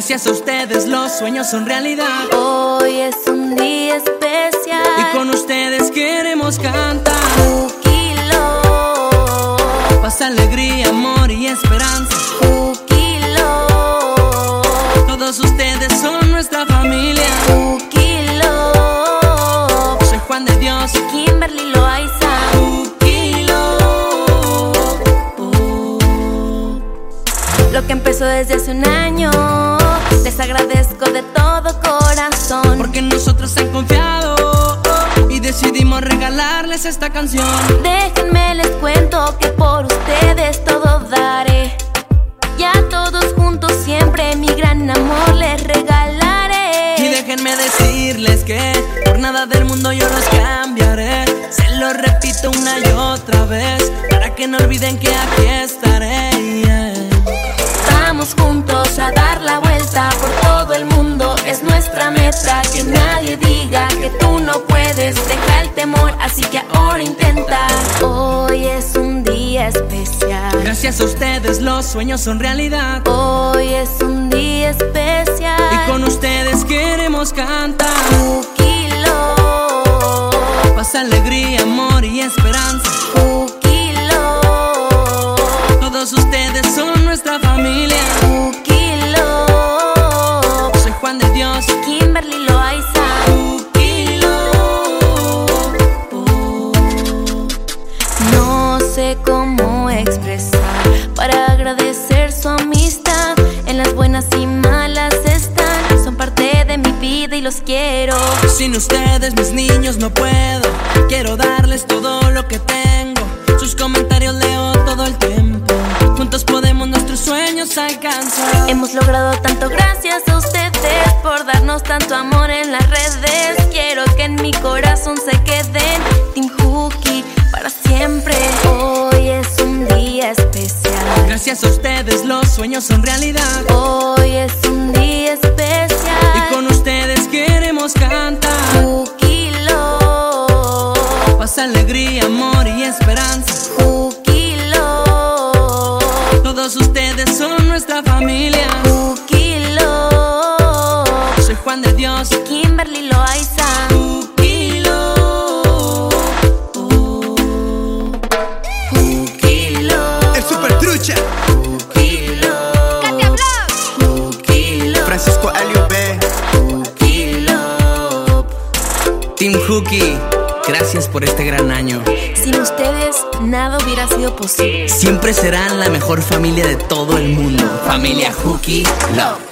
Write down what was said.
Gracias a ustedes los sueños son realidad. Hoy es un día especial. Y con ustedes queremos cantar. Juquilo. Paz, alegría, amor y esperanza. Juquilo. Todos ustedes son nuestra familia. Juquilo. Soy Juan de Dios. Kimberly Loaiza. Juquilo. Lo que empezó desde hace un año. Les agradezco de todo corazón. Porque nosotros han confiado y decidimos regalarles esta canción. Déjenme les cuento que por ustedes todo daré. Ya todos juntos siempre mi gran amor les regalaré. Y déjenme decirles que por nada del mundo yo los cambiaré. Se lo repito una y otra vez para que no olviden que aquí estaré. Que nadie diga que tú no puedes. Deja el temor, así que ahora intenta. Hoy es un día especial. Gracias a ustedes los sueños son realidad. Hoy es un día especial. Y con ustedes queremos cantar. Juquilo. Paz, alegría, expresar para agradecer su amistad. En las buenas y malas están. Son parte de mi vida y los quiero. Sin ustedes, mis niños, no puedo. Quiero darles todo lo que tengo. Sus comentarios leo todo el tiempo. Juntos podemos nuestros sueños alcanzar. Hemos logrado tanto gracias a ustedes por darnos tanto amor en las redes. Quiero que en mi corazón se queden Team Hookie para siempre. Gracias a ustedes, los sueños son realidad. Hoy es un día especial. Y con ustedes queremos cantar. Juquilo. Paz, alegría, amor y esperanza. Juquilo. Todos ustedes son nuestra familia. Juquilo. Juquilo. Francisco Elio B. Juquilo. Team Hookie, gracias por este gran año. Sin ustedes nada hubiera sido posible. Siempre serán la mejor familia de todo el mundo. Familia Hookie Love.